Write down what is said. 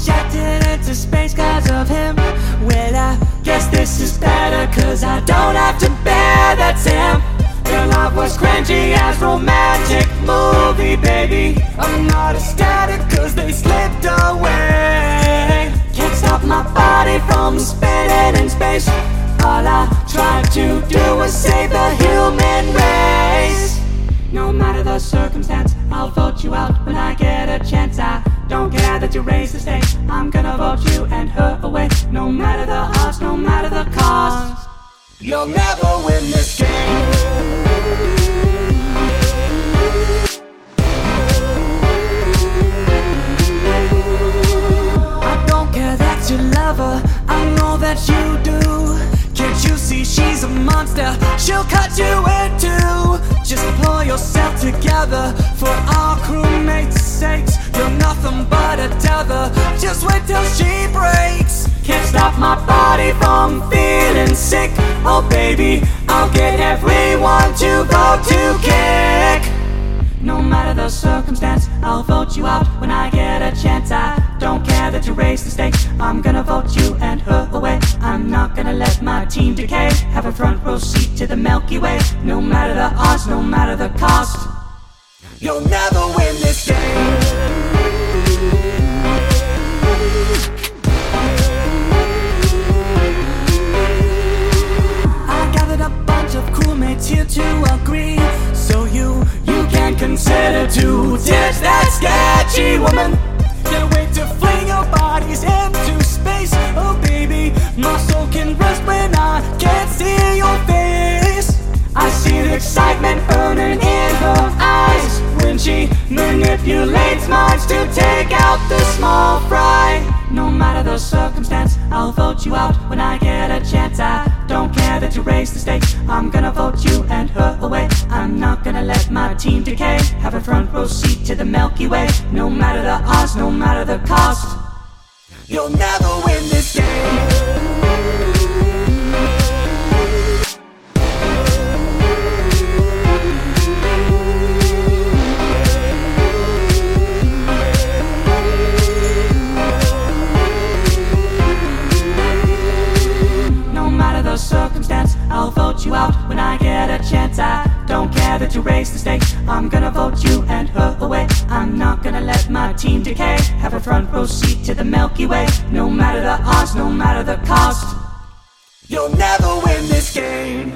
projected into space cause of him. Well, I guess this is better cause I don't have to bear that Sam. Your love was cringy as romantic movie, baby. I'm not ecstatic cause they slipped away. Can't stop my body from spinning in space. All I tried to do was save the human race. No matter the circumstance, I'll vote you out when I that you raise the stakes. I'm gonna vote you and her away. No matter the odds, no matter the cost. You'll never win this game. I don't care that you love her, I know that you do. Can't you see she's a monster? She'll cut you in two. Just pull yourself together for our crewmates' sakes. Nothing but a tether. Just wait till she breaks. Can't stop my body from feeling sick. Oh, baby, I'll get everyone to vote to kick. No matter the circumstance, I'll vote you out when I get a chance. I don't care that you raise the stakes. I'm gonna vote you and her away. I'm not gonna let my team decay. Have a front row seat to the Milky Way. No matter the odds, no matter the cost. You'll never win this game. Consider to ditch that sketchy woman. Can't wait to fling your bodies into space. Oh baby, my soul can rest when I can't see your face. I see the excitement burning in her eyes when she manipulates minds to take out the small fry. No matter the circumstance, I'll vote you out the stakes. I'm gonna vote you and her away. I'm not gonna let my team decay. Have a front row seat to the Milky Way. No matter the odds, no matter the cost. You'll never win this game. Circumstance, I'll vote you out when I get a chance. I don't care that you raise the stakes. I'm gonna vote you and her away. I'm not gonna let my team decay. Have a front row seat to the Milky Way. No matter the odds, no matter the cost. You'll never win this game.